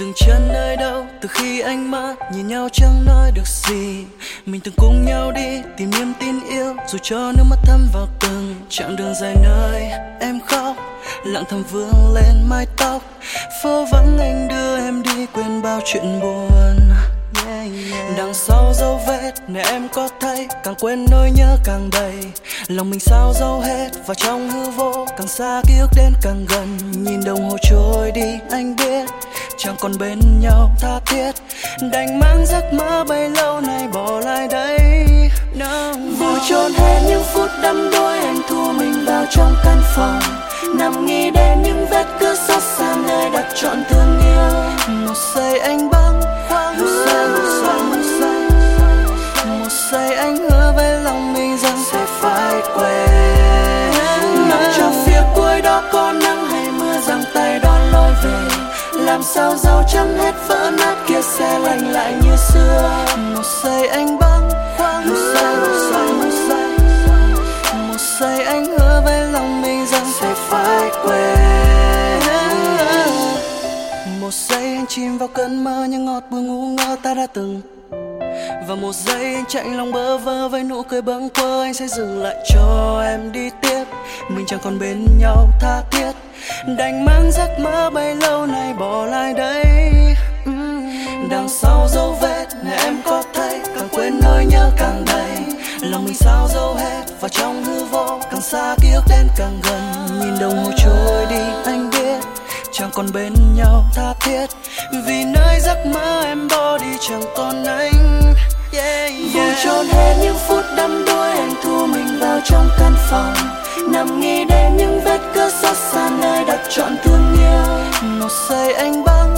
dừng chân nơi đâu từ khi anh mơ nhìn nhau chẳng nói được gì. Mình từng cùng nhau đi tìm niềm tin yêu dù cho nước mắt thấm vào từng chặng đường dài nơi. Em khóc lặng thầm vương lên mái tóc. Phố vắng anh đưa em đi quên bao chuyện buồn. Đằng sau dấu vết này em có thấy càng quên nỗi nhớ càng đầy. Lòng mình sao dấu hết và trong hư vô càng xa ký ức đến càng gần. Nhìn đồng hồ trôi đi anh biết chẳng còn bên nhau tha thiết. Đành mang giấc mơ bấy lâu nay bỏ lại đây. No, vui chôn hết những phút đắm đuối anh thu mình vào trong căn phòng. Nằm nghĩ đến những vết cưa xót xa nơi đặt trọn thương yêu. Một giây anh băng khoáng một làm sao dấu chấm hết vỡ nát kia sẽ lành lại như xưa. Một giây anh băng khoáng một giây một giây một giây một giây. Anh hứa với lòng mình rằng sẽ phải quên. Một giây anh chìm vào cơn mơ những ngọt bùi ngu ngơ ta đã từng. Và một giây anh chạy lòng bơ vơ với nụ cười bâng quơ anh sẽ dừng lại cho em đi tiếp. Mình chẳng còn bên nhau tha thiết. Đành mang giấc mơ bấy mình sao dấu hết và trong hư vô càng xa ký ức đến càng gần. Nhìn đồng hồ trôi đi anh biết chẳng còn bên nhau tha thiết. Vì nơi giấc mơ em bỏ đi chẳng còn anh. Yeah, yeah. vui chôn hết những phút đắm đuối anh thu mình vào trong căn phòng. Nằm nghĩ đến những vết cưa xót xa nơi đặt trọn thương yêu. Một giây anh băng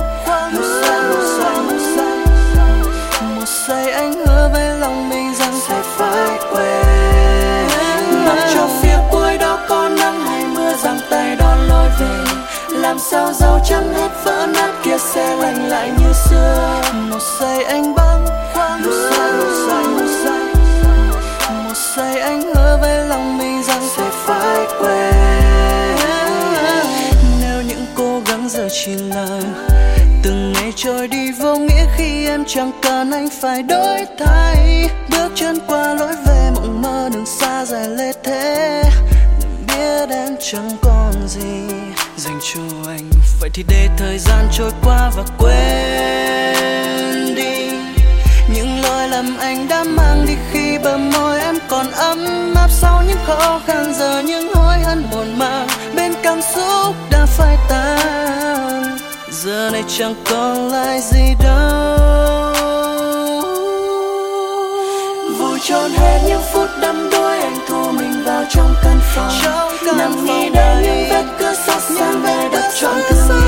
sao dấu chấm hết vỡ nát kia xe lành lại như xưa. Một giây anh băng khoáng một giây một giây một giây. Một giây anh hứa với lòng mình rằng sẽ phải quên. Nếu những cố gắng giờ chỉ là từng ngày trôi đi, vô nghĩa khi em chẳng cần anh phải đổi thay. Bước chân qua lối về, mộng mơ đường xa dài lê thế. Biết em chẳng còn gì cho anh. Vậy thì để thời gian trôi qua và quên đi những lỗi lầm anh đã mang đi khi bờ môi em còn ấm áp sau những khó khăn, giờ những hối hận buồn mang bên cảm xúc đã phai tan. Giờ này chẳng còn lại gì đâu. Vui trọn hết những phút đắm đuối anh thu mình vào trong căn phòng. drunk as I